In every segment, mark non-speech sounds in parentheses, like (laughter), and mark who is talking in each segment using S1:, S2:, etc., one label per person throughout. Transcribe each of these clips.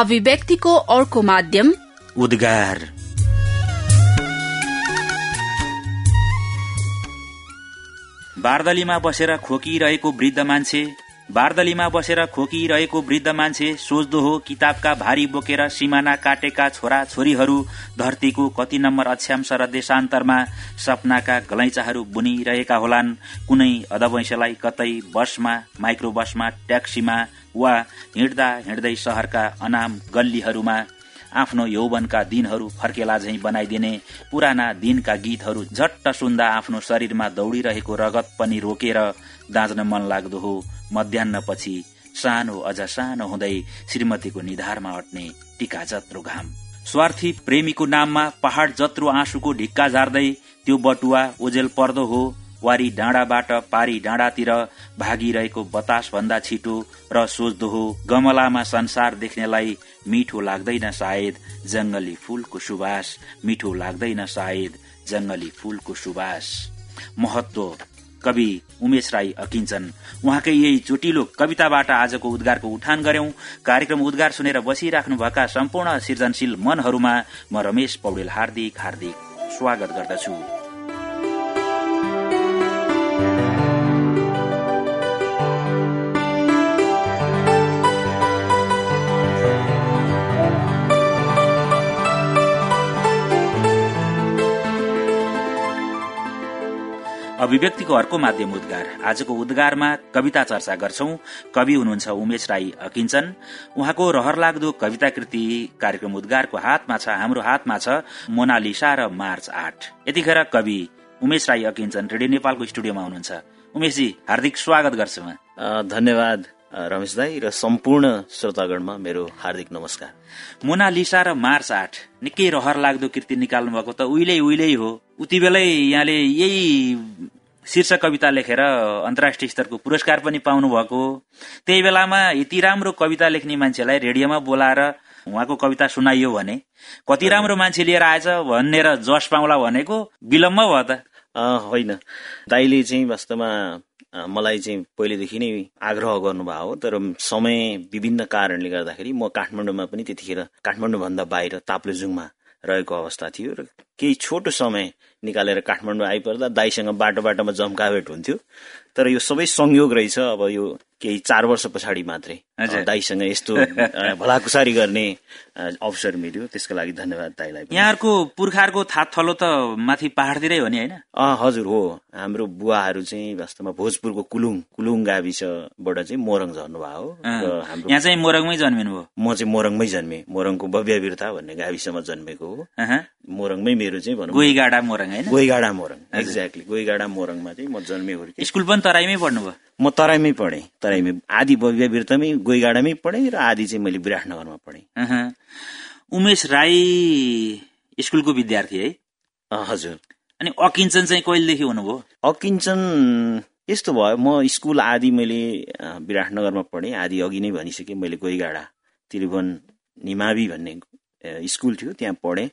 S1: अभिव्यक्तिको अर्को माध्यम
S2: उद्गार। बारदलीमा बसेर खोकिरहेको वृद्ध मान्छे बारदलीमा बसेर खोकिरहेको वृद्ध मान्छे सोच्दो हो किताबका भारी बोकेर सिमाना काटेका छोरा छोरीहरू धरतीको कति नम्बर अक्षांश र देशान्तरमा सपनाका गलैँचाहरू बुनिरहेका होलान्। कुनै अधवैंशलाई कतै बसमा माइक्रो बसमा ट्याक्सीमा वा हिँड्दा हिँड्दै शहरका अनाम गल्लीहरूमा आफ्नो यौवनका दिनहरू फर्केला झै बनाइदिने पुराना दिनका गीतहरू झट्ट सुन्दा आफ्नो शरीरमा दौडिरहेको रगत पनि रोकेर दाँच्न मन लाग्दो हो। मध्याहपछि सानो अझ सानो हुँदै श्रीमतीको निधारमा अट्ने टिका जत्रो घाम। स्वार्थी प्रेमीको नाममा पहाड़ जत्रो आँसुको ढिक्का झार्दै त्यो बटुवा ओजेल पर्दो हो। वारी डाँडाबाट पारी डाँडातिर भागिरहेको बतास भन्दा छिटो र सोच्दो हो गमलामा संसार देख्नेलाई मिठो लाग्दैन सायद जंगली फूलको सुवास मिठो लाग्दैन सायद जंगली फूलको सुवास। महत्व कवि उमेश राई अकिन्छन्। उहाँकै यही चोटिलो कविताबाट आजको उद्गारको उठान गर्यौं। कार्यक्रम उद्गार सुनेर बसिराख्नुभएका सम्पूर्ण सृजनशील मनहरूमा म रमेश पौडेल हार्दिक हार्दिक स्वागत गर्दछु। अभिव्यक्तिको अर्को माध्यम उद्गार। आजको उद्गारमा कविता चर्चा गर्छौं। कवि हुनुहुन्छ उमेश राई अकिन्छन् उहाँको रहर लाग्दो कविता कृति कार्यक्रम उद्गारको हातमा छ हाम्रो हातमा छ मोनालिसा र मार्च आठ। यतिखेर कवि उमेश राई अकिन्छन् रेडियो नेपालको स्टुडियोमा हुनुहुन्छ। उमेशजी हार्दिक स्वागत गर्छु। म
S3: धन्यवाद रमेश दाई र सम्पूर्ण श्रोतागणमा मेरो हार्दिक नमस्कार।
S2: मोनालिसा र मार्च आठ। निकै रहर लाग्दो कृति निकाल्नु भएको त उहिले उहिले हो। उति बेलै यहाँले यही शीर्ष कविता लेखेर अन्तर्राष्ट्रिय स्तरको पुरस्कार पनि पाउनु भएको त्यही बेलामा यति राम्रो कविता लेख्ने मान्छेलाई रेडियोमा बोलाएर उहाँको कविता सुनाइयो भने कति राम्रो मान्छे लिएर आएछ भनेर जस पाउला भनेको विलम्ब भयो त।
S3: होइन। दाइले चाहिँ वास्तवमा मलाई चाहिँ पहिलेदेखि नै आग्रह गर्नुभयो हो तर समय विभिन्न कारणले गर्दाखेरि म काठमाडौँमा पनि त्यतिखेर काठमाडौँभन्दा बाहिर ताप्लेजुङमा रहेको अवस्था थियो र केही छोटो समय निकालेर काठमाडौँ आइपर्दा दाईसँग बाटो बाटोमा जम्काभेट हुन्थ्यो। तर यो सबै संयोग रहेछ। अब यो केही चार वर्ष पछाडि मात्रै। दाईसँग यस्तो भलाकुसारी गर्ने अवसर मिल्यो। त्यसको लागि धन्यवाद दाईलाई
S2: यहाँहरूको पुर्खाहरूको थात थलो त माथि पहाडतिरै हो नि होइन?
S3: हजुर हो। हाम्रो बुवाहरू चाहिँ वास्तवमा भोजपुरको कुलुङ कुलुङ गाविसबाट चाहिँ मोरङ झर्नुभयो
S2: हो। यहाँ चाहिँ मोरङमै जन्मिनु हो
S3: म चाहिँ मोरङमै जन्मे। मोरङको भव्यवीरता भन्ने गाविसमा जन्मेको हो। मोरङमै मेरो चाहिँ भनौँ
S2: गोइगाडा मोरङ होइन?
S3: गोइगाडा मोरङ एक्ज्याक्टली गोइगाडा मोरङमा चाहिँ म जन्मे हुर्के।
S2: स्कुल पनि तराईमै पढ्नुभयो?
S3: म तराईमै पढेँ। तराईमै आदि भव्यवीरतामै गोइगाडामै पढेँ र आदि चाहिँ मैले विराटनगरमा पढेँ।
S2: उमेश राई स्कुलको विद्यार्थी है?
S3: हजुर।
S2: अनि अकिञ्चन चाहिँ कहिलेदेखि हुनुभयो?
S3: अकिञ्चन यस्तो भयो म स्कुल आदि मैले विराटनगरमा पढेँ। आदि अघि नै भनिसकेँ मैले गोइगाडा त्रिभुवन निमावि भन्ने स्कुल थियो त्यहाँ पढेँ।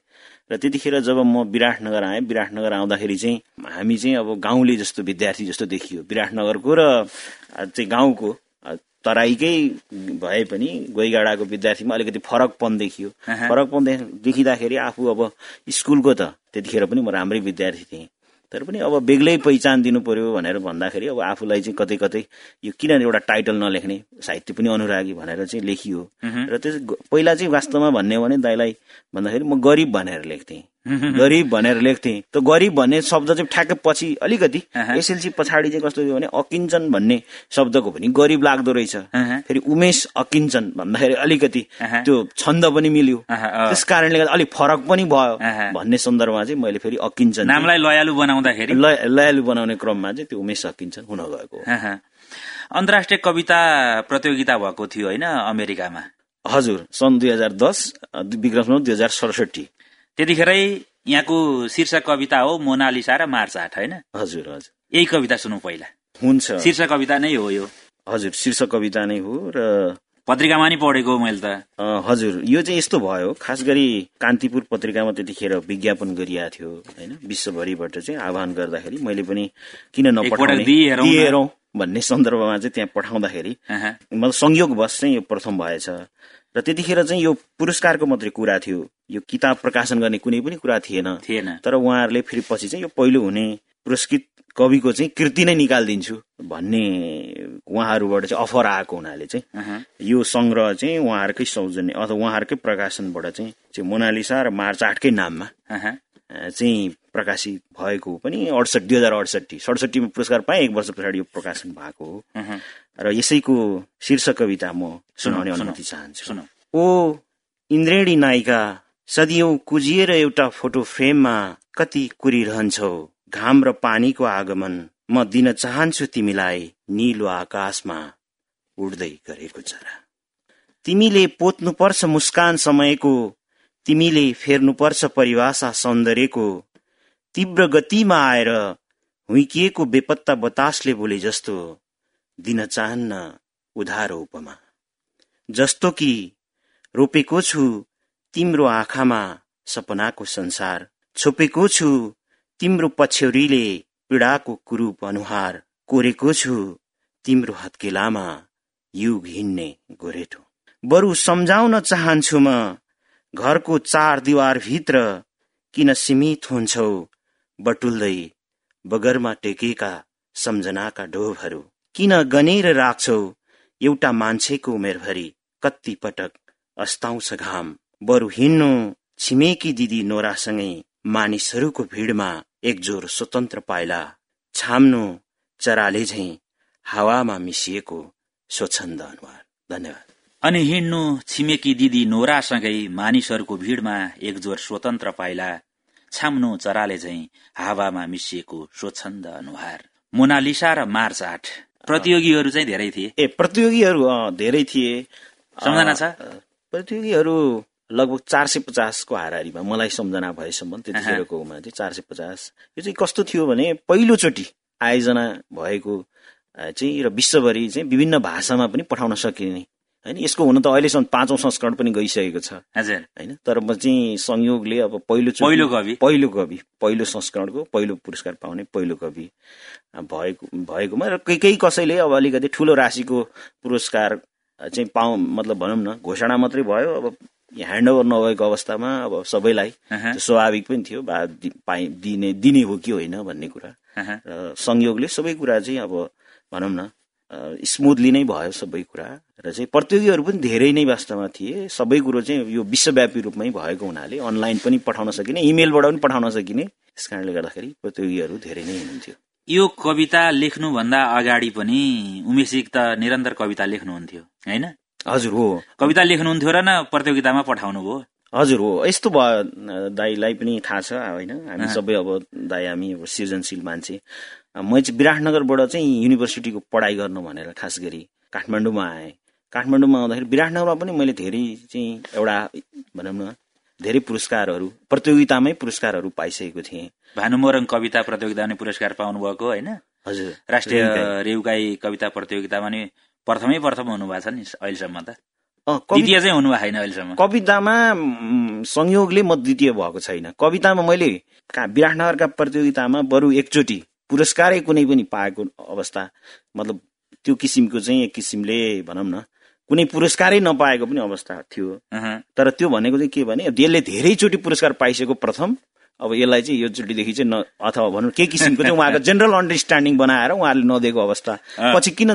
S3: र त्यतिखेर जब म विराटनगर आएँ विराटनगर आउँदाखेरि चाहिँ हामी चाहिँ अब गाउँले जस्तो विद्यार्थी जस्तो देखियो। विराटनगरको र चाहिँ गाउँको तराईकै भए पनि गोइगाडाको विद्यार्थीमा अलिकति फरकपन देखियो। फरकपन देखिँदाखेरि आफू अब स्कुलको त त्यतिखेर पनि म राम्रै विद्यार्थी थिएँ। तर पनि अब बेग्लै पहिचान दिनु पर्यो भनेर भन्दाखेरि अब आफूलाई चाहिँ कतै कतै यो किन एउटा टाइटल नलेख्ने साहित्य पनि अनुरागी भनेर चाहिँ लेखियो। र त्यस पहिला चाहिँ वास्तवमा भन्ने हो भने दाइलाई भन्दाखेरि म गरिब भनेर लेख्थेँ। (laughs) गरिब भनेर लेख्थे। त गरिब भन्ने शब्द चाहिँ ठ्याक्कै पछि अलिकति एसएलसी पछाडि चाहिँ कस्तो थियो भने अकिञ्चन भन्ने शब्दको पनि गरिब लाग्दो रहेछ। फेरि उमेश अकिञ्चन भन्दाखेरि अलिकति त्यो छन्द पनि मिल्यो। त्यस कारणले गर्दा अलिक फरक पनि भयो भन्ने सन्दर्भमा चाहिँ मैले फेरि अकिञ्चन
S2: नामलाई लयालु बनाउँदाखेरि?
S3: लयालु बनाउने क्रममा चाहिँ त्यो उमेश अकिञ्चन हुन गएको।
S2: अन्तर्राष्ट्रिय कविता प्रतियोगिता भएको थियो होइन अमेरिकामा?
S3: हजुर सन् दुई हजार दस विक्रम दुई हजार सडसठी
S2: त्यतिखेरै यहाँको शीर्ष कविता हो मोनालिसा र मार्च आठ होइन?
S3: हजुर हजुर।
S2: यही कविता सुनौ पहिला।
S3: हुन्छ।
S2: शीर्ष कविता नै हो यो।
S3: हजुर शीर्ष कविता नै हो र
S2: पत्रिकामा नि पढेको मैले त।
S3: हजुर यो चाहिँ यस्तो भयो खास गरी कान्तिपुर पत्रिकामा त्यतिखेर विज्ञापन गरिएको थियो होइन? विश्वभरिबाट चाहिँ आह्वान गर्दाखेरि मैले पनि किन नपठाउने भन्ने सन्दर्भमा चाहिँ त्यहाँ पठाउँदाखेरि मतलब संयोगवश चाहिँ यो प्रथम भएछ। र त्यतिखेर चाहिँ यो पुरस्कारको मात्रै कुरा थियो। यो किताब प्रकाशन गर्ने कुनै पनि कुरा थिएन।
S2: थिएन।
S3: तर उहाँहरूले फेरि पछि चाहिँ यो पहिलो हुने पुरस्कृत कविको चाहिँ कृति नै निकालिदिन्छु भन्ने उहाँहरूबाट चाहिँ अफर आएको हुनाले चाहिँ यो संग्रह चाहिँ उहाँहरूकै सौजन्य अथवा उहाँहरूकै प्रकाशनबाट चाहिँ चाहिँ मोनालिसा र मार्च आठकै नाममा चाहिँ प्रकाशित भएको पनि अडसठी दुई हजार अडसठी सडसठीमा पुरस्कार पाएँ एक वर्ष पछाडि यो प्रकाशन भएको हो। र यसैको शीर्षक कविता म सुनाउने अनुमति चाहन्छु।
S2: सुनौ
S3: ओ इन्द्रेणी नायिका सदियौं कुजिएर एउटा फोटो फ्रेममा कति कुरिरहन्छौ। घाम र पानीको आगमन म दिन चाहन्छु तिमीलाई निलो आकाशमा उड्दै गरेको चरा तिमीले पोत्नुपर्छ मुस्कान समयको तिमीले फेर्नुपर्छ परिभाषा सौन्दर्यको तीव्र गतिमा आएर हुइकिएको बेपत्ता बतासले बोले जस्तो दिन चाहन्न उधारो उपमा। जस्तो कि रोपेको छु तिम्रो आँखामा सपनाको संसार। छोपेको छु तिम्रो पछ्यौरीले पीडाको कुरूप अनुहार। कोरेको छु तिम्रो हत्केलामा युग हिँड्ने गोरेटो। बरु सम्झाउन चाहन्छु म घरको चार भित्र किन सीमित हुन्छौ बटुल्दै बगरमा टेकेका सम्झनाका डोभहरू। किन गनेर राख्छौ? एउटा मान्छेको उमेरभरि कति पटक अस्ताउँछ घाम। बरु हिँड्नु छिमेकी दिदी नोरासँगै मानिसहरूको भिडमा एकजोर स्वतन्त्र पाइला। छाम्नु चराले झैँ हावामा मिसिएको स्वच्छन्द अनुहार। धन्यवाद।
S2: अनि हिँड्नु छिमेकी दिदी नोरासँगै मानिसहरूको भिडमा एकजोर स्वतन्त्र पाइला। छाम्नु चराले झैं हावामा मिसिएको स्वच्छन्द अनुहार। मोनालिसा र मार्च आठ प्रतियोगीहरू चाहिँ धेरै थिए।
S3: ए प्रतियोगीहरू धेरै थिए।
S2: सम्झना छ?
S3: प्रतियोगीहरू लगभग चार सय पचासको हाराहारीमा मलाई सम्झना भएसम्म त्यतिखेरकोमा चाहिँ चार सय पचास यो चाहिँ कस्तो थियो भने पहिलोचोटि आयोजना भएको चाहिँ र विश्वभरि चाहिँ विभिन्न भाषामा पनि पठाउन सकिने होइन यसको हुन त अहिलेसम्म पाँचौँ संस्करण पनि गइसकेको छ।
S2: हजुर।
S3: होइन? तर म चाहिँ संयोगले अब पहिलो
S2: पहिलो कवि।
S3: पहिलो कवि। पहिलो संस्करणको पहिलो पुरस्कार पाउने पहिलो कवि भएको भएकोमा र केही केही कसैले अब अलिकति ठुलो राशिको पुरस्कार चाहिँ पाउ मतलब भनौँ न घोषणा मात्रै भयो। अब ह्यान्डओभर नभएको अवस्थामा अब सबैलाई स्वाभाविक पनि थियो बा पाइ दिने दिने हो कि होइन भन्ने कुरा। र संयोगले सबै कुरा चाहिँ अब भनौँ न स्मुथली नै भयो सबै कुरा। र चाहिँ प्रतियोगीहरू पनि धेरै नै वास्तवमा थिए। सबै कुरो चाहिँ यो विश्वव्यापी रूपमै भएको हुनाले अनलाइन पनि पठाउन सकिने इमेलबाट पनि पठाउन सकिने। त्यस कारणले गर्दाखेरि प्रतियोगीहरू धेरै नै हुनुहुन्थ्यो।
S2: यो कविता लेख्नुभन्दा अगाडि पनि उमेशिक त निरन्तर कविता लेख्नुहुन्थ्यो होइन?
S3: हजुर हो।
S2: कविता लेख्नुहुन्थ्यो र न प्रतियोगितामा पठाउनु भयो।
S3: हजुर हो। यस्तो भयो दाईलाई पनि थाहा छ होइन? हामी सबै अब दाई हामी अब सृजनशील मान्छे। म चाहिँ विराटनगरबाट चाहिँ युनिभर्सिटीको पढाइ गर्नु भनेर खास गरी काठमाडौँमा आएँ। काठमाडौँमा आउँदाखेरि विराटनगरमा पनि मैले धेरै चाहिँ एउटा भनौँ न धेरै पुरस्कारहरू प्रतियोगितामै पुरस्कारहरू पाइसकेको थिएँ।
S2: भानु मोरङ कविता प्रतियोगितामा नि पुरस्कार पाउनु भएको होइन?
S3: हजुर।
S2: राष्ट्रिय। रेउकाई कविता प्रतियोगितामा नि प्रथमै प्रथम हुनुभएको छ नि अहिलेसम्म त।
S3: अँ, कवि-
S2: द्वितीय चाहिँ हुनुभएको छैन अहिलेसम्म।
S3: कवितामा संयोगले म द्वितीय भएको छैन। कवितामा मैले विराटनगरका प्रतियोगितामा बरु एकचोटि पुरस्कारै कुनै पनि पाएको अवस्था मतलब त्यो किसिमको चाहिँ एक किसिमले भनौँ न कुनै पुरस्कारै नपाएको पनि अवस्था थियो। तर त्यो भनेको चाहिँ के भने यसले धेरैचोटि पुरस्कार पाइसकेको प्रथम अब यसलाई चाहिँ यो चोटिदेखि चाहिँ न अथवा भनौँ के किसिमको चाहिँ उहाँको जेनरल अन्डरस्ट्यान्डिङ बनाएर उहाँहरूले नदिएको अवस्था। पछि किन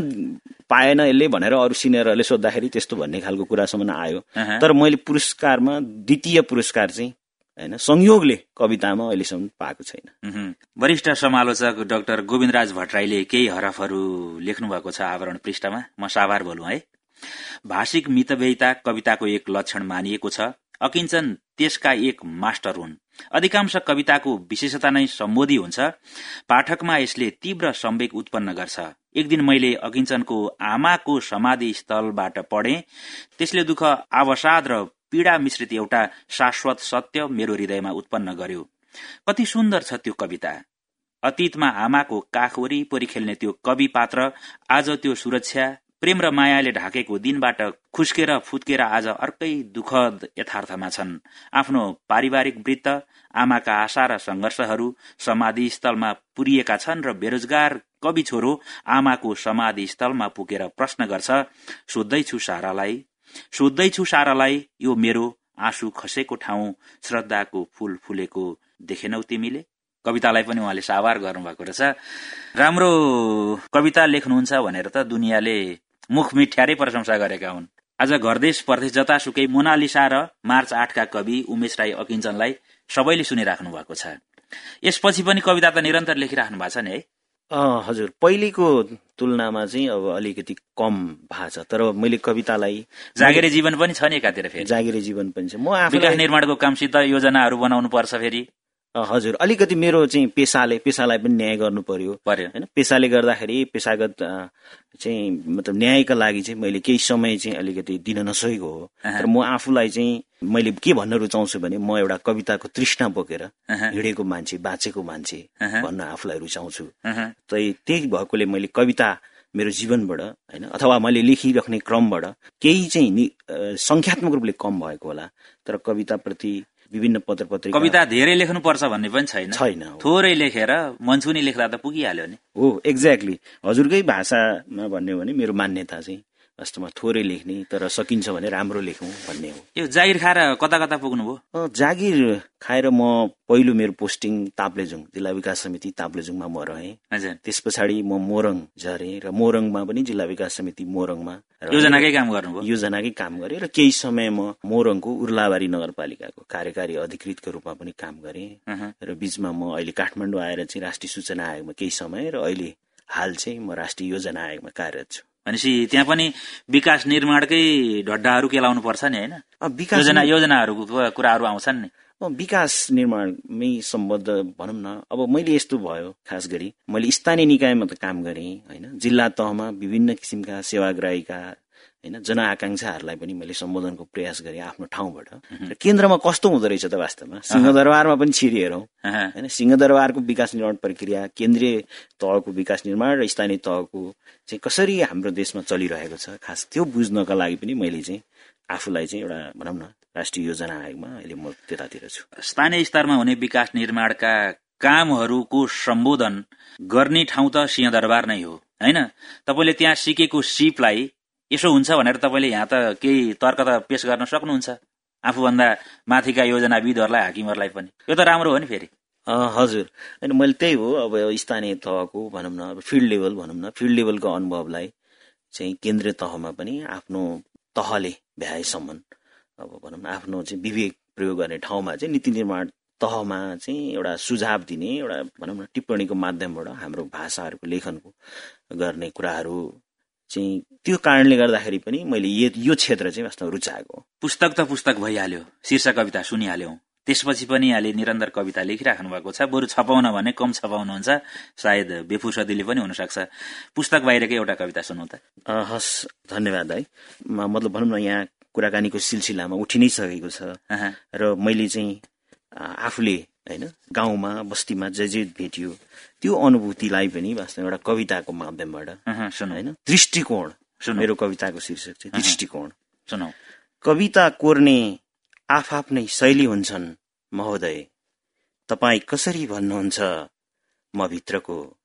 S3: पाएन यसले भनेर अरू सिनियरहरूले सोद्धाखेरि त्यस्तो भन्ने खालको कुरासम्म आयो। तर मैले पुरस्कारमा द्वितीय पुरस्कार चाहिँ होइन संयोगले कवितामा अहिलेसम्म पाएको छैन।
S2: वरिष्ठ समालोचक डाक्टर गोविन्दराज भट्टराईले केही हरफहरू लेख्नु भएको छ आवरण पृष्ठमा? म साभार बोलुँ है। भाषिक मितव्ययिता कविताको एक लक्षण मानिएको छ। अकिञ्चन त्यसका एक मास्टर हुन्। अधिकांश कविताको विशेषता नै सम्बोधी हुन्छ। पाठकमा यसले तीव्र सम्वेक उत्पन्न गर्छ। एक दिन मैले अकिञ्चनको आमाको समाधि स्थलबाट पढे। त्यसले दुःख आवसाद र पीड़ा मिश्रित एउटा शाश्वत सत्य मेरो हृदयमा उत्पन्न गर्यो। कति सुन्दर छ त्यो कविता। अतीतमा आमाको काख वरिपरि खेल्ने त्यो कवि पात्र आज त्यो सुरक्षा प्रेम र मायाले ढाकेको दिनबाट खुस्केर फुत्केर आज अर्कै दुःखद यथार्थमा छन्। आफ्नो पारिवारिक वृत्त आमाका आशा र संघर्षहरू समाधि स्थलमा पुरिएका छन् र बेरोजगार कवि छोरो आमाको समाधि स्थलमा पुगेर प्रश्न गर्छ सोध्दैछु सारालाई? सोध्दैछु सारालाई यो मेरो आँसु खसेको ठाउँ श्रद्धाको फूल फुलेको देखेनौ तिमीले? कवितालाई पनि उहाँले सावार गर्नुभएको रहेछ। राम्रो कविता लेख्नुहुन्छ भनेर त दुनियाँले मुख मिठ्यारै प्रशंसा गरेका हुन्। आज घरदेश परदेश जतासुकै मोनालिसा र मार्च आठका कवि उमेश राई अकिञ्चनलाई सबैले सुनिराख्नु भएको छ। यसपछि पनि कविता त निरन्तर लेखिराख्नु भएको छ नि है।
S3: हजुर। पहिलेको तुलनामा चाहिँ अब अलिकति कम भएको छ। तर मैले कवितालाई
S2: जागिरे जीवन पनि छ नि एकातिर फेरि।
S3: जागिरे जीवन पनि छ। म
S2: विकास निर्माणको कामसित योजनाहरू बनाउनु पर्छ फेरि।
S3: हजुर। अलिकति मेरो चाहिँ पेसाले पेसालाई पनि न्याय गर्नु पर्यो। होइन पेसाले गर्दाखेरि पेसागत चाहिँ मतलब न्यायका लागि चाहिँ मैले केही समय चाहिँ अलिकति दिन नसकेको हो। तर म आफूलाई चाहिँ मैले के भन्न रुचाउँछु भने म एउटा कविताको तृष्णा बोकेर हिँडेको मान्छे बाँचेको मान्छे भन्न आफूलाई रुचाउँछु। त्यही भएकोले मैले कविता मेरो जीवनबाट होइन अथवा मैले लेखिराख्ने क्रमबाट केही चाहिँ सङ्ख्यात्मक रूपले कम भएको होला। तर कविताप्रति विभिन्न पत्र पत्रिका
S2: कविता धेरै लेख्नुपर्छ भन्ने पनि छैन।
S3: छैन
S2: थोरै लेखेर मन्सुनी लेख्दा त पुगिहाल्यो नि।
S3: हो एक्ज्याक्टली हजुरकै भाषामा भन्यो भने मेरो मान्यता चाहिँ वास्तवमा थोरै लेख्ने तर सकिन्छ भने राम्रो लेखौँ भन्ने हो।
S2: यो जागिर खाएर कता कता पुग्नुभयो?
S3: जागिर खाएर म पहिलो मेरो पोस्टिङ ताप्लेजुङ जिल्ला विकास समिति ताप्लेजुङमा म रहेँ। त्यस पछाडि म मोरङ झरेँ र मोरङमा पनि जिल्ला विकास समिति मोरङमा
S2: योजनाकै काम गर्नुभयो?
S3: योजनाकै काम गरेँ र केही समय म मोरङको उर्लाबारी नगरपालिकाको कार्यकारी अधिकृतको रूपमा पनि काम गरेँ। र बिचमा म अहिले काठमाडौँ आएर चाहिँ राष्ट्रिय सूचना आयोगमा केही समय र अहिले हाल चाहिँ म राष्ट्रिय योजना आयोगमा कार्यरत छु।
S2: भनेपछि त्यहाँ पनि विकास निर्माणकै ढड्डाहरू केलाउनु पर्छ नि होइन? योजना योजनाहरूको कुराहरू आउँछन् नि।
S3: विकास निर्माणमै सम्बद्ध भनौँ न। अब मैले यस्तो भयो खास गरी। मैले स्थानीय निकायमा त काम गरेँ होइन? जिल्ला तहमा विभिन्न किसिमका सेवाग्राहीका होइन जनआकांक्षाहरूलाई पनि मैले सम्बोधनको प्रयास गरेँ आफ्नो ठाउँबाट। र केन्द्रमा कस्तो हुँदो रहेछ त वास्तवमा? सिंहदरबारमा पनि छिरी हेरौँ होइन सिंहदरबारको विकास निर्माण प्रक्रिया केन्द्रीय तहको विकास निर्माण र स्थानीय तहको चाहिँ कसरी हाम्रो देशमा चलिरहेको छ खास त्यो बुझ्नका लागि पनि मैले चाहिँ आफूलाई चाहिँ एउटा भनौँ न राष्ट्रिय योजना आयोगमा अहिले म त्यतातिर छु।
S2: स्थानीय स्तरमा हुने विकास निर्माणका कामहरूको सम्बोधन गर्ने ठाउँ त सिंहदरबार नै हो। होइन? तपाईँले त्यहाँ सिकेको सिपलाई यसो हुन्छ भनेर तपाईँले यहाँ त केही तर्क त पेश गर्न सक्नुहुन्छ। आफूभन्दा माथिका योजनाविदहरूलाई हाकिमहरूलाई पनि। यो त राम्रो हो नि फेरि।
S3: हजुर। होइन मैले त्यही हो अब स्थानीय तहको भनौँ न अब फिल्ड लेभल भनौँ न फिल्ड लेभलको अनुभवलाई चाहिँ केन्द्रीय तहमा पनि आफ्नो तहले भ्याएसम्म अब भनौँ न आफ्नो चाहिँ विवेक प्रयोग गर्ने ठाउँमा चाहिँ नीति निर्माण तहमा चाहिँ एउटा सुझाव दिने एउटा भनौँ न टिप्पणीको माध्यमबाट हाम्रो भाषाहरूको लेखनको गर्ने कुराहरू चाहिँ त्यो कारणले गर्दाखेरि पनि मैले यो क्षेत्र चाहिँ वास्तव रुचाएको
S2: पुस्तक त पुस्तक भइहाल्यो शीर्ष कविता सुनिहाल्यौँ। त्यसपछि पनि यहाँले निरन्तर कविता लेखिराख्नु भएको छ। बरु छपाउन भने कम छपाउनुहुन्छ सायद बेफुसदीले पनि हुनसक्छ। पुस्तक बाहिरकै एउटा कविता सुनौ त।
S3: हस् धन्यवाद है। मतलब भनौँ न यहाँ कुराकानीको सिलसिलामा उठि नै सकेको छ। र मैले चाहिँ आफूले होइन गाउँमा बस्तीमा जे जे भेटियो। त्यो अनुभूतिलाई पनि वास्तव एउटा कविताको माध्यमबाट होइन? दृष्टिकोण मेरो कविताको शीर्षक चाहिँ दृष्टिकोण।
S2: सुनौ।
S3: कविता कोर्ने आफआफ्नै शैली हुन्छन् महोदय। तपाईँ कसरी भन्नुहुन्छ म भित्रको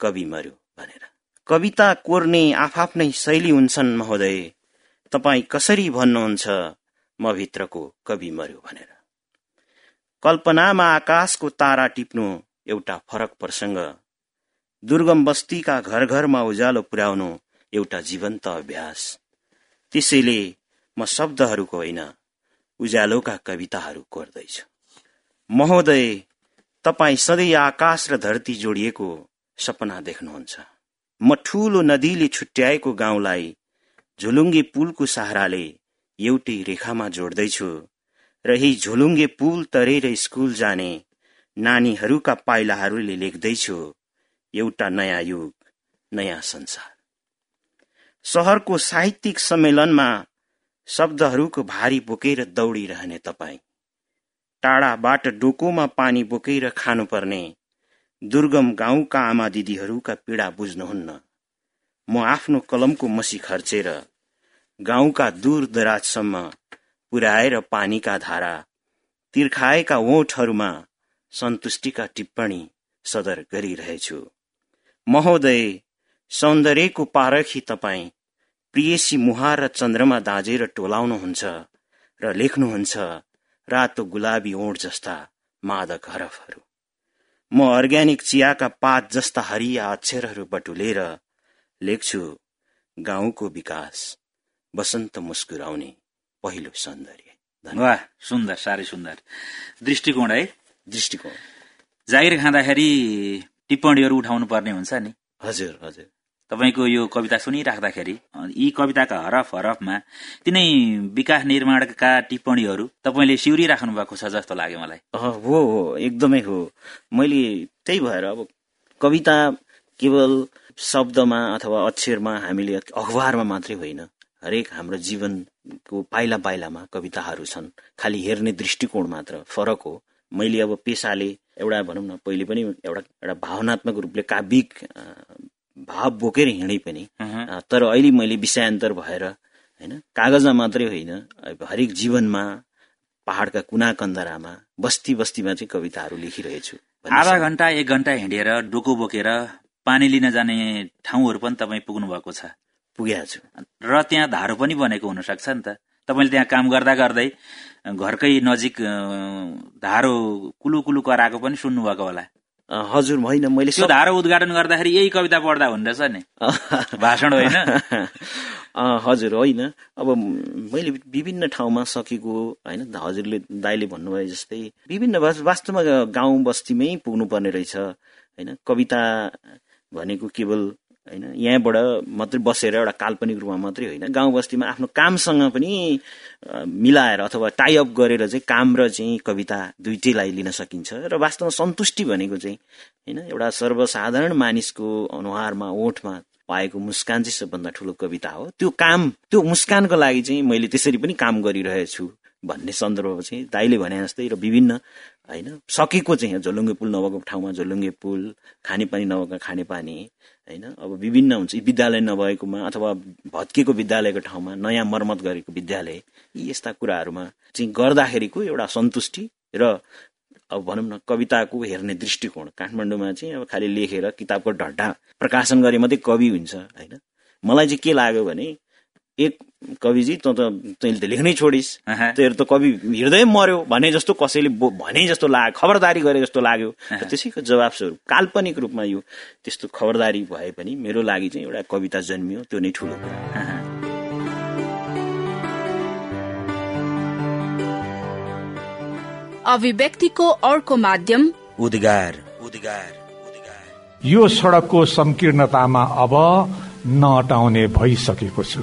S3: कवि मर्यो भनेर। कविता कोर्ने आफआफ्नै शैली हुन्छन् महोदय। तपाईँ कसरी भन्नुहुन्छ म भित्रको कवि मर्यो भनेर। कल्पनामा आकाशको तारा टिप्नु एउटा फरक प्रसङ्ग। दुर्गम बस्तीका घर घरमा उज्यालो पुर्याउनु एउटा जीवन्त अभ्यास। त्यसैले म शब्दहरूको होइन उज्यालोका कविताहरू कोर्दैछु। महोदय तपाईँ सधैँ आकाश र धरती जोडिएको सपना देख्नुहुन्छ। म ठूलो नदीले छुट्याएको गाउँलाई झुलुङ्गे पुलको सहाराले एउटै रेखामा जोड्दैछु र यही झुलुङ्गे पुल तरेर स्कुल जाने नानीहरूका पाइलाहरूले लेख्दैछु। एउटा नयाँ युग नयाँ संसार। सहरको साहित्यिक सम्मेलनमा शब्दहरूको भारी बोकेर दौडिरहने तपाईँ। टाढाबाट डोकोमा पानी बोकेर खानुपर्ने दुर्गम गाउँका आमा दिदीहरूका पीडा बुझ्नुहुन्न। म आफ्नो कलमको मसी खर्चेर गाउँका दूर दराजसम्म पुर्याएर पानीका धारा तिर्खाएका ओठहरूमा सन्तुष्टिका टिप्पणी सदर गरिरहेछु। महोदय सौन्दर्यको पारखी तपाईँ प्रियसी मुहार र चन्द्रमा दाजेर टोलाउनुहुन्छ र लेख्नुहुन्छ रातो गुलाबी ओठ जस्ता मादक हरफहरू। म अर्ग्यानिक चियाका पात जस्ता हरिया अक्षरहरू बटुलेर लेख्छु गाउँको विकास वसन्त मुस्कुराउने पहिलो सौन्दर्य।
S2: वाह सुन्दर साह्रै सुन्दर। दृष्टिकोण है।
S3: दृष्टिकोण।
S2: जागिर खाँदाखेरि टिप्पणीहरू उठाउनु पर्ने हुन्छ नि।
S3: हजुर हजुर।
S2: तपाईँको यो कविता सुनिराख्दाखेरि यी कविताका हरफ हरफमा तिनै विकास निर्माणका टिप्पणीहरू तपाईँले सिउरिराख्नु भएको छ जस्तो लाग्यो मलाई।
S3: हो हो एकदमै हो। मैले त्यही भएर अब कविता केवल शब्दमा अथवा अक्षरमा हामीले अखबारमा मात्रै होइन। हरेक हाम्रो जीवनको पाइला पाइलामा कविताहरू छन्। खालि हेर्ने दृष्टिकोण मात्र फरक हो। मैले अब पेसाले एउटा भनौँ न पहिले पनि एउटा एउटा भावनात्मक रूपले काव्यिक भाव बोकेर हिँडे पनि। तर अहिले मैले विषयान्तर भएर होइन कागजमा मात्रै होइन हरेक जीवनमा पहाडका कुना कन्दरामा बस्ती बस्तीमा चाहिँ कविताहरू लेखिरहेछु
S2: आधा घन्टा एक घन्टा हिँडेर डोको बोकेर पानी लिन जाने ठाउँहरू पनि तपाईँ पुग्नु भएको छ।
S3: पुगेको छु।
S2: र त्यहाँ धारो पनि बनेको हुन सक्छ नि त। तपाईँले त्यहाँ काम गर्दा गर्दै घरकै नजिक धारो कुलु कुलु कराएको पनि सुन्नुभएको होला।
S3: हजुर होइन मैले
S2: त्यो धारो उद्घाटन गर्दाखेरि यही कविता पढ्दा हुँदैछ नि। (laughs) भाषण होइन।
S3: हजुर होइन। अब मैले विभिन्न ठाउँमा सकेको होइन हजुरले दाईले भन्नुभयो जस्तै विभिन्न वास्तवमा गाउँ बस्तीमै पुग्नुपर्ने रहेछ होइन। कविता भनेको केवल होइन? यहाँबाट मात्रै बसेर एउटा काल्पनिक रूपमा मात्रै होइन? गाउँ बस्तीमा आफ्नो कामसँग पनि मिलाएर अथवा टाइअप गरेर चाहिँ काम र चाहिँ कविता दुइटैलाई लिन सकिन्छ र वास्तवमा सन्तुष्टि भनेको चाहिँ होइन? एउटा सर्वसाधारण मानिसको अनुहारमा ओठमा पाएको मुस्कान चाहिँ सबभन्दा ठुलो कविता हो। त्यो काम त्यो मुस्कानको लागि चाहिँ मैले त्यसरी पनि काम गरिरहेछु। भन्ने सन्दर्भ चाहिँ दाइले भने जस्तै र विभिन्न होइन सकेको चाहिँ झोलुङ्गे पुल नभएको ठाउँमा झोलुङ्गे पुल खानेपानी नभएको खानेपानी होइन अब विभिन्न हुन्छ विद्यालय नभएकोमा अथवा भत्किएको विद्यालयको ठाउँमा नयाँ मर्मत गरेको विद्यालय यी यस्ता कुराहरूमा चाहिँ गर्दाखेरिको एउटा सन्तुष्टि र अब भनौँ न कविताको हेर्ने दृष्टिकोण। काठमाडौँमा चाहिँ अब खालि लेखेर किताबको ढड्डा प्रकाशन गरे मात्रै कवि हुन्छ होइन। मलाई चाहिँ के लाग्यो भने एक कविजी त तैँले त लेख्नै छोडिस्। तेरो त कवि हृदय मर्यो भने जस्तो कसैले भने जस्तो लाग्यो खबरदारी गरे जस्तो लाग्यो। त्यसैको जवाब स्वरूप काल्पनिक रूपमा यो त्यस्तो खबरदारी भए पनि मेरो लागि चाहिँ एउटा कविता जन्मियो त्यो नै ठुलो
S1: अभिव्यक्तिको अर्को माध्यम
S2: उद्गार। उद्गार
S4: यो सड़कको संकीर्णतामा अब नटाउने भइसकेको छु।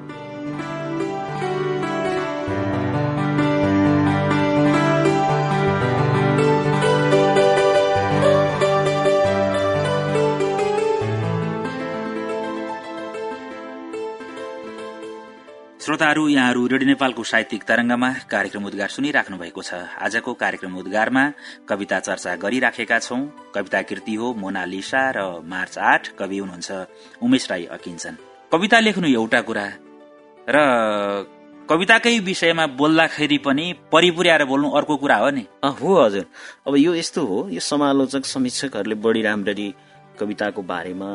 S2: श्रोताहरू यहाँहरू रेडियो नेपालको साहित्यिक तरंगमा कार्यक्रम उद्गार सुनिराख्नु भएको छ। आजको कार्यक्रम उद्गारमा कविता चर्चा गरिराखेका छौं। कविता कृति हो मोनालिसा र मार्च आठ कवि हुनुहुन्छ उमेश राई अकिन्छन्। कविता लेख्नु एउटा कुरा र कविताकै विषयमा बोल्दाखेरि पनि परिपुर्याएर बोल्नु अर्को कुरा हो नि।
S3: हो हजुर। अब यो यस्तो हो यो समालोचक समीक्षकहरूले बढी राम्ररी कविताको बारेमा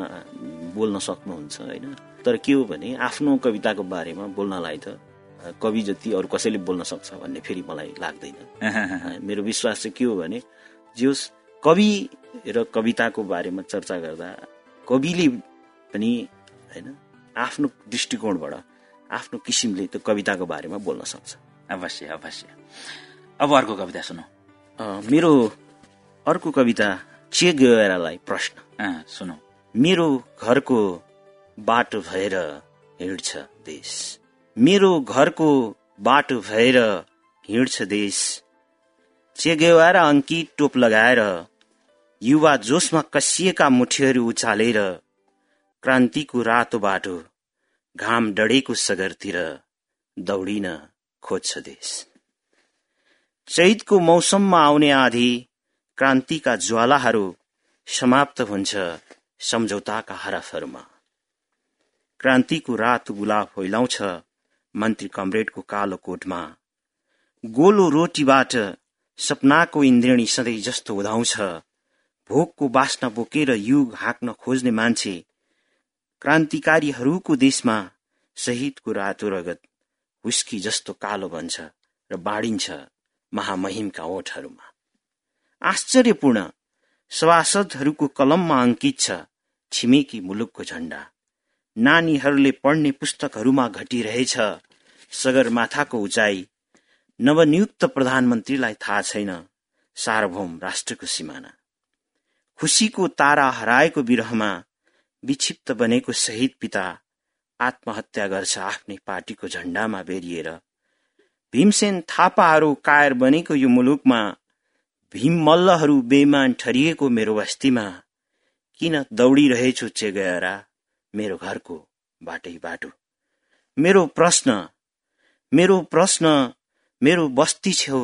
S3: बोल्न सक्नुहुन्छ होइन? तर के हो भने आफ्नो कविताको बारेमा बोल्नलाई त कवि जति अरू कसैले बोल्न सक्छ भन्ने फेरि मलाई लाग्दैन। (laughs) मेरो विश्वास चाहिँ के हो भने जोस् कवि र कविताको बारेमा चर्चा गर्दा कविले पनि होइन आफ्नो दृष्टिकोणबाट आफ्नो किसिमले त्यो कविताको बारेमा बोल्न सक्छ।
S2: अवश्य अवश्य। अब अर्को कविता सुनौ।
S3: मेरो अर्को कविता चे गयोरालाई प्रश्न।
S2: सुनौ।
S3: मेरो घरको बाटो भएर हिँड्छ देश। मेरो घरको बाटो भएर हिँड्छ देश। चेगेवार अङ्कित टोप लगाएर युवा जोसमा कसिएका मुठीहरू उचालेर क्रान्तिको रातो बाटो घाम डढेको सगरतिर दौडिन खोज्छ देश। चैतको मौसममा आउने आधी क्रान्तिका ज्वालाहरू समाप्त हुन्छ सम्झौताका हरफहरूमा। क्रान्तिको रातो गुलाब फैलाउँछ मन्त्री कमरेडको कालो कोटमा। गोलो रोटीबाट सपनाको इन्द्रेणी सधैँ जस्तो उधाउँछ भोकको बास्ना बोकेर युग हाँक्न खोज्ने मान्छे क्रान्तिकारीहरूको देशमा शहीदको रातो रगत हुस्की जस्तो कालो बन्छ र बाँडिन्छ महामहिमका ओठहरूमा। आश्चर्यपूर्ण सभासदहरूको कलममा अङ्कित छिमेकी मुलुकको झण्डा। नानीहरूले पढ्ने पुस्तकहरूमा घटिरहेछ। सगरमाथाको उचाइ। नवनियुक्त प्रधानमन्त्रीलाई थाहा छैन। सार्वभौम राष्ट्रको सिमाना। खुसीको तारा हराएको विरहमा विक्षिप्त बनेको शहीद पिता आत्महत्या गर्छ आफ्नै पार्टीको झण्डामा बेरिएर। भीमसेन थापाहरू कायर बनेको यो मुलुकमा भीम मल्लहरू बेमान ठरिएको मेरो बस्तीमा किन दौडिरहेछु चेगयरा? मेरो घरको बाटै बाटो। मेरो प्रश्न मेरो प्रश्न मेरो बस्ती छेउ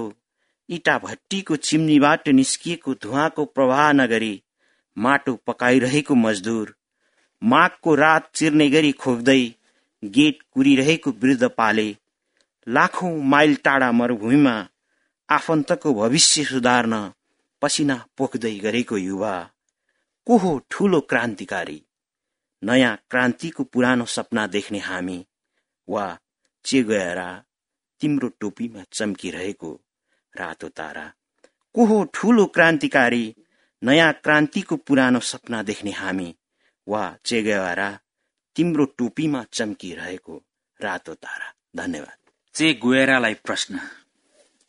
S3: इटा भट्टीको चिम्नीबाट निस्किएको धुवाको प्रवाह नगरी माटो पकाइरहेको मजदुर माघको रात चिर्ने गरी खोक्दै गेट कुरिरहेको वृद्ध पाले लाखौं माइल टाढा मरुभूमिमा आफन्तको भविष्य सुधार्न पसिना पोख्दै गरेको युवा को हो ठूलो क्रान्तिकारी? नयाँ क्रान्तिको पुरानो सपना देख्ने हामी वा चेगयरा तिम्रो टोपीमा चम्किरहेको रातो तारा। को हो ठूलो क्रान्तिकारी नयाँ क्रान्तिको पुरानो सपना देख्ने हामी वा चेगेवारा तिम्रो टोपीमा चम्किरहेको रातो तारा। धन्यवाद।
S2: चे गुएरालाई प्रश्न।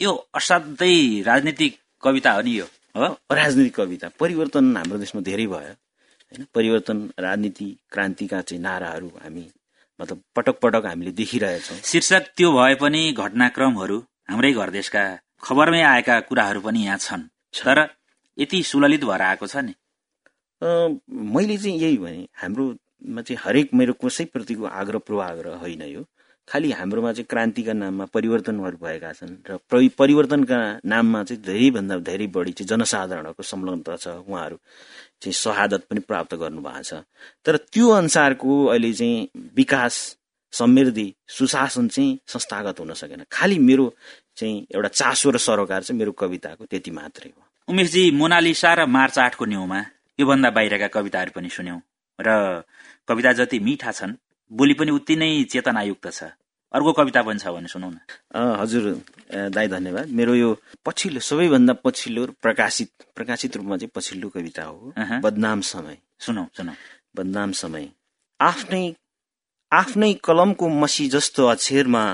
S2: यो असाध्यै राजनीतिक कविता हो नि यो हो?
S3: राजनीतिक कविता। परिवर्तन हाम्रो देशमा धेरै भयो। होइन परिवर्तन राजनीति क्रान्तिका चाहिँ नाराहरू हामी मतलब पटक पटक हामीले देखिरहेछौँ।
S2: शीर्षक त्यो भए पनि घटनाक्रमहरू हाम्रै घर देशका खबरमै आएका कुराहरू पनि यहाँ छन्। तर यति सुललित भएर आएको छ नि।
S3: मैले चाहिँ यही भने हाम्रोमा चाहिँ हरेक मेरो कसैप्रतिको आग्रह पूर्वाग्रह होइन यो। खालि हाम्रोमा चाहिँ क्रान्तिका नाममा परिवर्तनहरू भएका छन् र परिवर्तनका नाममा चाहिँ धेरैभन्दा धेरै बढी चाहिँ जनसाधारणको संलग्नता छ उहाँहरू। चाहिँ शहादत पनि प्राप्त गर्नुभएको छ। तर त्यो अनुसारको अहिले चाहिँ विकास समृद्धि सुशासन चाहिँ संस्थागत हुन सकेन। खालि मेरो चाहिँ एउटा चासो र सरोकार चाहिँ मेरो कविताको त्यति मात्रै हो।
S2: उमेशजी मोनालिसा र मार्च आठको न्युमा योभन्दा बाहिरका कविताहरू पनि सुन्यौं। र कविता जति मिठा छन् बोली पनि उति नै चेतनायुक्त छ। अर्को कविता पनि छ भने सुनौ
S3: न। हजुर दाई धन्यवाद। मेरो यो पछिल्लो सबैभन्दा पछिल्लो प्रकाशित प्रकाशित रूपमा चाहिँ पछिल्लो कविता हो। बदनाम समय।
S2: सुनौ सुनौ।
S3: बदनाम समय। आफ्नै आफ्नै कलमको मसी जस्तो अक्षरमा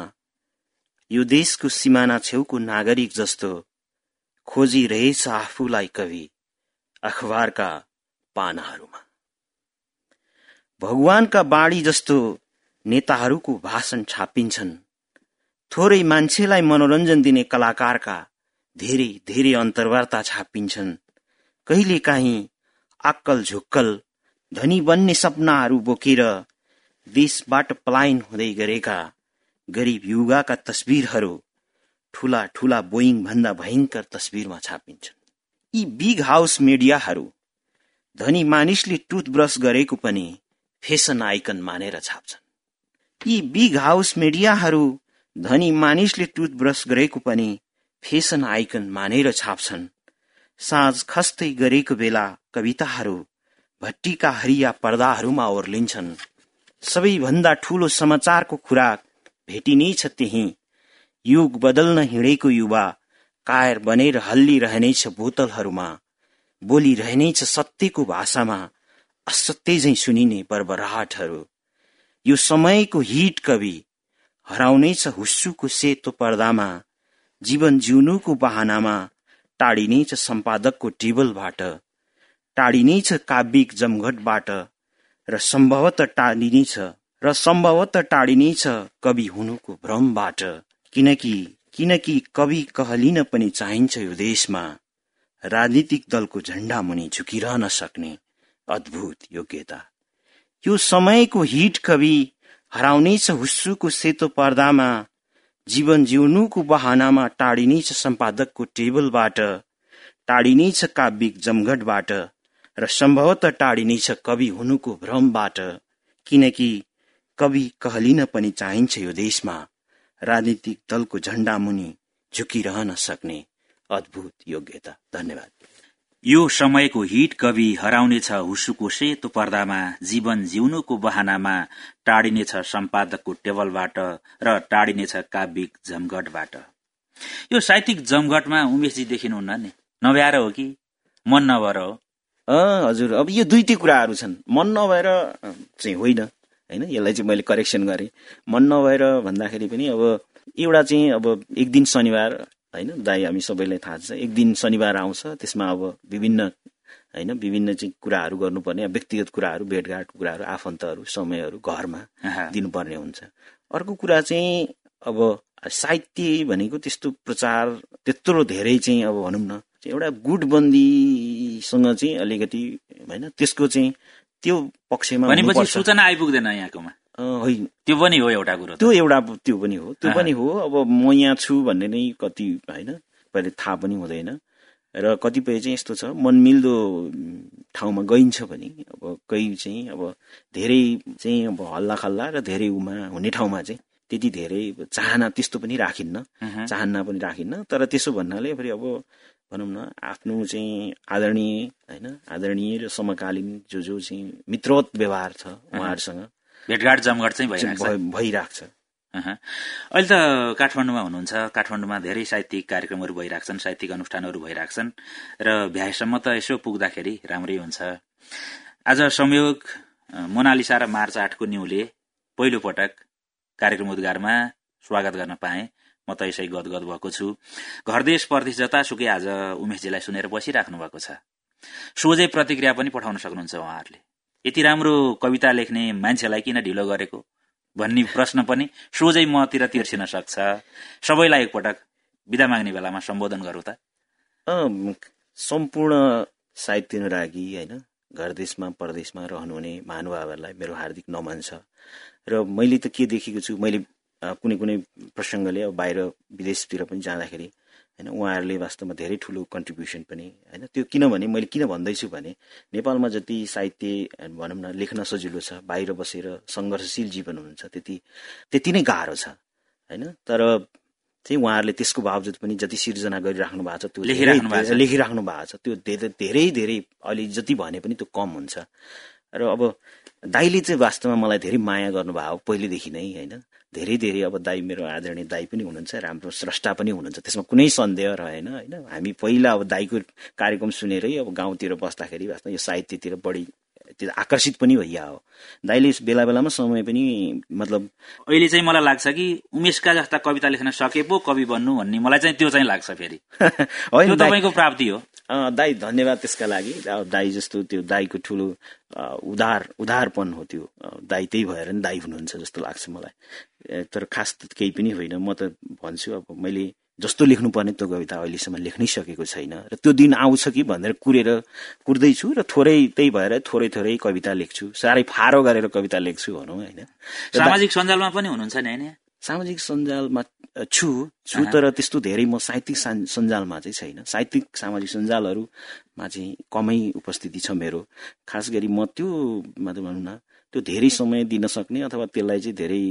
S3: यो देशको सिमाना छेउको नागरिक जस्तो खोजिरहेछ आफूलाई कवि अखबारका पानाहरूमा। भगवानका बाणी जस्तो नेताहरूको भाषण छापिन्छन्। थोरै मान्छेलाई मनोरञ्जन दिने कलाकारका धेरै धेरै अन्तर्वार्ता छापिन्छन्। कहिले काहीँ आक्कल झुक्कल धनी बन्ने सपनाहरू बोकेर देशबाट पलायन हुँदै गरेका गरिब युगाका तस्बिरहरू ठुला ठुला बोइङ भन्दा भयङ्कर तस्बिरमा छापिन्छन्। यी बिग हाउस मिडियाहरू धनी मानिसले टुथब्रस गरेको पनि फेसन आइकन मानेर छाप्छन्। यी बिग हाउस मिडियाहरू धनी मानिसले टुथब्रस गरेको पनि फेसन आइकन मानेर छाप्छन्। साँझ खस्दै गरेको बेला कविताहरू भट्टीका हरिया पर्दाहरूमा ओर्लिन्छन्। सबैभन्दा ठूलो समाचारको खुराक भेटिनै छ त्यही। युग बदल्न हिँडेको युवा कायर बनेर हल्लिरहनेछ बोतलहरूमा। बोलिरहनेछ सत्यको भाषामा असत्य झै सुनिने बर्बराहटहरू यो समयको हिट कवि हराउनेछ हुस्सुको सेतो पर्दामा जीवन जिउनुको बहानामा टाढिनेछ सम्पादकको टेबलबाट टाढिनेछ काव्यिक जमघटबाट र सम्भवत टाढिनेछ र सम्भवत छ कवि हुनुको भ्रमबाट। किनकि किनकि कवि कहलिन पनि चाहिन्छ यो देशमा राजनीतिक दलको झण्डा मुनि झुकिरहन सक्ने अद्भुत योग्यता। यो समयको हिट कवि हराउनेछ हुस्सुको सेतो पर्दामा जीवन जिउनुको बहानामा टाढिनेछ सम्पादकको टेबलबाट टाढिनेछ काव्यिक जमघटबाट र सम्भवत टाढिनेछ कवि हुनुको भ्रमबाट। किनकि कवि कहलिन पनि चाहिन्छ यो देशमा राजनीतिक दलको झण्डा मुनि झुकिरहन सक्ने अद्भुत योग्यता। धन्यवाद।
S2: यो समयको हिट कवि हराउनेछ हुसुको सेतो पर्दामा जीवन जिउनुको बहानामा टाढिनेछ सम्पादकको टेबलबाट र टाढिनेछ काव्यिक जमघटबाट। यो साहित्यिक जमघटमा उमेशजी देखिनुहुन्न नि? नभ्याएर हो कि? मन नभएर हो?
S3: हजुर। अब यो दुइटै कुराहरू छन्। मन नभएर चाहिँ होइन। होइन? यसलाई चाहिँ मैले करेक्सन गरेँ। मन नभएर भन्दाखेरि पनि अब एउटा चाहिँ अब एक दिन शनिबार होइन दाई हामी सबैलाई थाहा छ। एक दिन शनिबार आउँछ त्यसमा अब विभिन्न होइन विभिन्न चाहिँ कुराहरू गर्नुपर्ने व्यक्तिगत कुराहरू भेटघाट कुराहरू आफन्तहरू समयहरू घरमा दिनुपर्ने हुन्छ। अर्को कुरा चाहिँ अब साहित्य भनेको त्यस्तो प्रचार त्यत्रो धेरै चाहिँ अब भनौँ न एउटा गुटबन्दीसँग चाहिँ अलिकति होइन त्यसको चाहिँ त्यो पक्षमा
S2: सूचना आइपुग्दैन यहाँकोमा।
S3: होइन।
S2: त्यो पनि हो एउटा कुरो
S3: त्यो एउटा त्यो पनि हो। त्यो पनि हो। अब म यहाँ छु भन्ने नै कति होइन पहिले थाहा पनि हुँदैन। र कतिपय चाहिँ यस्तो छ मनमिल्दो ठाउँमा गइन्छ भने अब कोही चाहिँ अब धेरै चाहिँ अब हल्ला खल्ला र धेरै उमा हुने ठाउँमा चाहिँ त्यति धेरै चाहना त्यस्तो पनि राखिन्न। चाहना पनि राखिन्न। तर त्यसो भन्नाले फेरि अब भनौँ न आफ्नो चाहिँ आदरणीय होइन आदरणीय र समकालीन जो जो चाहिँ मित्रवत व्यवहार छ उहाँहरूसँग
S2: भेटघाट जमघट चाहिँ भइरहेको
S3: भइरहेको छ।
S2: अहिले त काठमाडौँमा हुनुहुन्छ। काठमाडौँमा धेरै साहित्यिक कार्यक्रमहरू भइरहेको छन् साहित्यिक अनुष्ठानहरू भइरहेको छन्। र भ्याएसम्म त यसो पुग्दाखेरि राम्रै हुन्छ। आज संयोग मोनालिसा र मार्च आठको न्युले पहिलो पटक कार्यक्रम उद्घारमा स्वागत गर्न पाएँ। म त यसै गदगद भएको छु। घर देश परदेश जतासुकै आज उमेशजीलाई सुनेर बसिराख्नु भएको छ। सोझै प्रतिक्रिया पनि पठाउन सक्नुहुन्छ उहाँहरूले। यति राम्रो कविता लेख्ने मान्छेलाई किन ढिलो गरेको? भन्ने प्रश्न पनि सोझै मतिर तिर्सिन सक्छ। सबैलाई एकपटक विदा माग्ने बेलामा सम्बोधन गरौँ त।
S3: सम्पूर्ण साहित्य अनुरागी होइन? घर देशमा परदेशमा रहनुहुने महानुभावहरूलाई मेरो हार्दिक नमन छ। र मैले त के देखेको छु? मैले कुनै कुनै प्रसङ्गले अब बाहिर विदेशतिर पनि जाँदाखेरि होइन? उहाँहरूले वास्तवमा धेरै ठुलो कन्ट्रिब्युसन पनि होइन? त्यो किनभने मैले किन भन्दैछु भने नेपालमा जति साहित्य भनौँ न लेख्न सजिलो छ बाहिर बसेर सङ्घर्षशील जीवन हुन्छ त्यति त्यति नै गाह्रो छ होइन? तर चाहिँ उहाँहरूले त्यसको बावजुद पनि जति सिर्जना गरिराख्नु भएको छ त्यो लेखिराख्नु भएको छ। त्यो धेरै धेरै अहिले जति भने पनि त्यो कम हुन्छ। र अब दाईले चाहिँ वास्तवमा मलाई धेरै माया गर्नुभयो पहिलेदेखि नै होइन? धेरै धेरै अब दाई मेरो आदरणीय दाई पनि हुनुहुन्छ राम्रो स्रष्टा पनि हुनुहुन्छ। त्यसमा कुनै सन्देह रहेन होइन? हामी पहिला अब दाईको कार्यक्रम सुनेरै अब गाउँतिर बस्दाखेरि वास्तवमा यो साहित्यतिर बढी त्यो आकर्षित पनि भइया हो। दाइले बेला बेलामा समय पनि मतलब
S2: अहिले चाहिँ मलाई लाग्छ कि उमेशका जस्ता कविता लेख्न सके पो कवि बन्नु भन्ने मलाई चाहिँ त्यो चाहिँ लाग्छ फेरि। (laughs) होइन तपाईँको प्राप्ति हो।
S3: दाई धन्यवाद त्यसका लागि। दाई जस्तो त्यो दाईको ठुलो उदार उदारपन हो त्यो। दाई त्यही भएर नि दाई हुनुहुन्छ जस्तो लाग्छ मलाई। तर खास त केही पनि होइन। म त भन्छु अब मैले जस्तो लेख्नुपर्ने त्यो कविता अहिलेसम्म लेख्नै सकेको छैन। र त्यो दिन आउँछ कि भनेर कुरेर कुर्दैछु र थोरै त्यही भएर थोरै थोरै कविता लेख्छु। साह्रै फारो गरेर कविता लेख्छु भनौँ होइन।
S2: सामाजिक सञ्जालमा पनि हुनुहुन्छ नि होइन?
S3: सामाजिक सञ्जालमा छु। छु तर त्यस्तो धेरै म साहित्यिक सञ्जालमा चाहिँ छैन। साहित्यिक सामाजिक सञ्जालहरूमा चाहिँ कमै उपस्थिति छ मेरो। खास गरी म त्यो मतलब भनौँ न त्यो धेरै समय दिन सक्ने अथवा त्यसलाई चाहिँ धेरै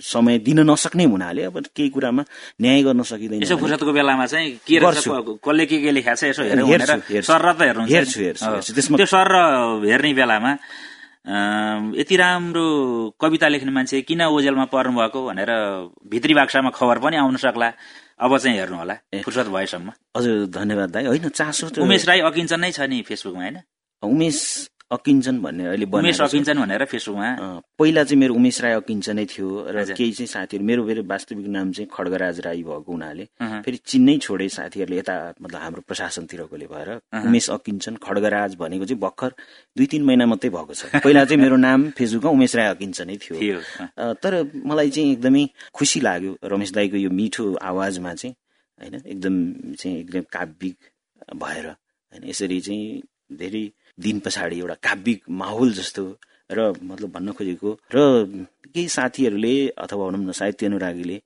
S3: समय दिन नसक्ने हुनाले अब केही कुरामा न्याय गर्न सकिँदैन
S2: यसो फुर्सदको बेलामा चाहिँ के कसले के के लेखाएको छ यसो हेर्छु सर र त हेर्नु
S3: हेर्छु हेर्छु
S2: त्यो सर र हेर्ने बेलामा यति राम्रो कविता लेख्ने मान्छे किन ओजेलमा पर्नु भएको भनेर भित्री बाक्सामा खबर पनि आउन सक्ला। अब चाहिँ हेर्नु होला फुर्सद भएसम्म।
S3: हजुर धन्यवाद दाई। होइन चासो
S2: उमेश राई अकिन्छ नै छ नि फेसबुकमा होइन?
S3: उमेश अकिञ्चन भन्ने अहिले
S2: उमेश। अकिन्छन् भनेर फेसबुकमा।
S3: पहिला चाहिँ मेरो उमेश राई अकिञ्चनै थियो र। केही चाहिँ साथीहरू मेरो मेरो वास्तविक नाम चाहिँ खड्गराज राई भएको हुनाले। फेरि चिन्नै छोडे साथीहरूले यता मतलब हाम्रो प्रशासनतिरकोले भएर उमेश अकिञ्चन खड्गराज भनेको चाहिँ भर्खर दुई तिन महिना मात्रै भएको छ। पहिला चाहिँ मेरो नाम फेसबुकमा उमेश राई अकिञ्चनै थियो। तर मलाई चाहिँ एकदमै खुसी लाग्यो रमेश दाईको यो मिठो आवाजमा चाहिँ होइन? एकदम चाहिँ एकदम काव्यिक भएर होइन? यसरी चाहिँ धेरै दिन पछाडि एउटा काव्यिक माहौल जस्तो र मतलब भन्न खोजेको र केही साथीहरूले अथवा भनौँ न साहित्य अनुरागीले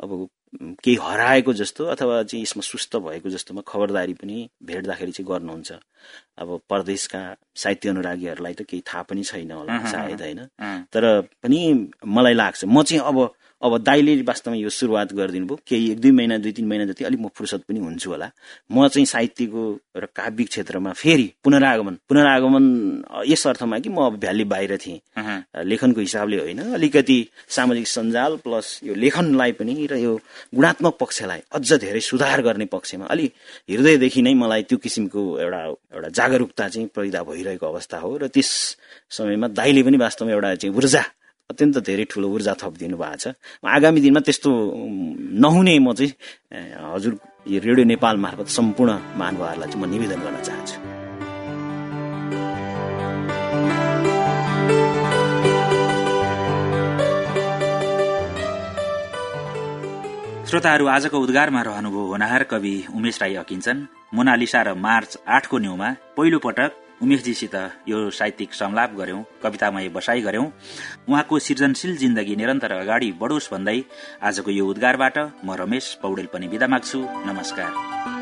S3: अब केही हराएको जस्तो अथवा चाहिँ यसमा सुस्त भएको जस्तोमा खबरदारी पनि भेट्दाखेरि चाहिँ गर्नुहुन्छ। अब परदेशका साहित्य अनुरागीहरूलाई त केही थाहा पनि छैन होला सायद होइन। तर पनि मलाई लाग्छ म चाहिँ अब अब दाइले वास्तवमा यो सुरुवात गरिदिनु भयो। केही एक दुई महिना दुई तिन महिना जति अलिक म फुर्सद पनि हुन्छु होला। म चाहिँ साहित्यको र काव्यिक क्षेत्रमा फेरि पुनरागमन पुनरागमन यस अर्थमा कि म अब भ्याली बाहिर थिएँ। लेखनको हिसाबले होइन अलिकति सामाजिक सञ्जाल प्लस यो लेखनलाई पनि र यो गुणात्मक पक्षलाई अझ धेरै सुधार गर्ने पक्षमा अलि हृदयदेखि नै मलाई त्यो किसिमको एउटा एउटा जागरुकता चाहिँ पैदा भइरहेको अवस्था हो। र त्यस समयमा दाइले पनि वास्तवमा एउटा चाहिँ ऊर्जा अत्यन्त धेरै ठुलो ऊर्जा थपिदिनु भएको छ। आगामी दिनमा त्यस्तो नहुने म चाहिँ हजुर यो रेडियो नेपाल मार्फत सम्पूर्ण महानुभावहरूलाई चाहिँ म निवेदन गर्न चाहन्छु।
S2: श्रोताहरू आजको उद्गारमा रहनुभयो होनाहार कवि उमेश राई अकिन्छन्। मोनालिसा र मार्च आठको न्यूमा पहिलो पटक उमेशजीसित यो साहित्यिक संलाप गर्यौं कवितामय बसाई गर्यौं उहाँको सृजनशील जिन्दगी निरन्तर अगाडि बढोस् भन्दै आजको यो उद्गारबाट म रमेश पौडेल पनि विदा माग्छु। नमस्कार।